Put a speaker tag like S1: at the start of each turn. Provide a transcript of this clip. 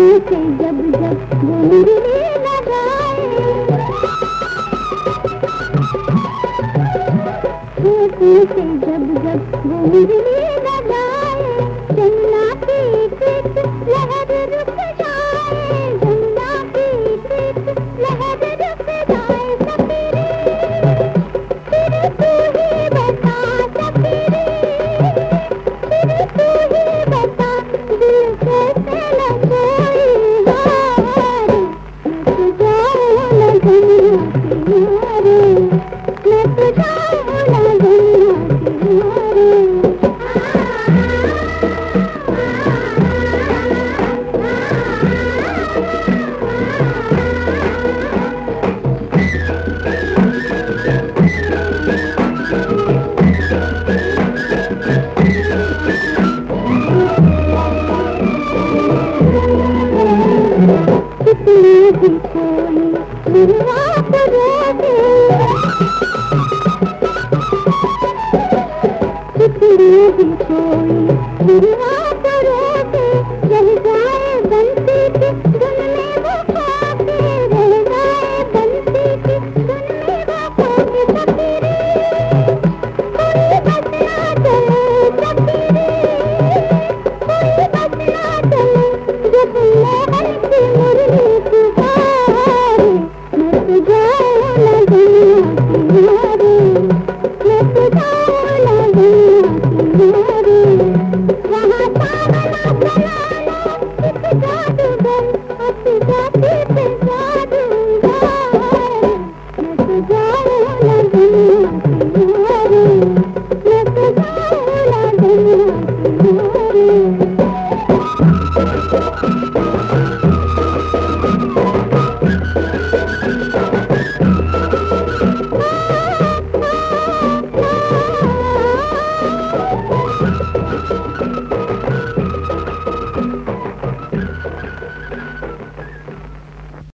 S1: पीछे जब जब घूमने लगाए। Thank you. कोई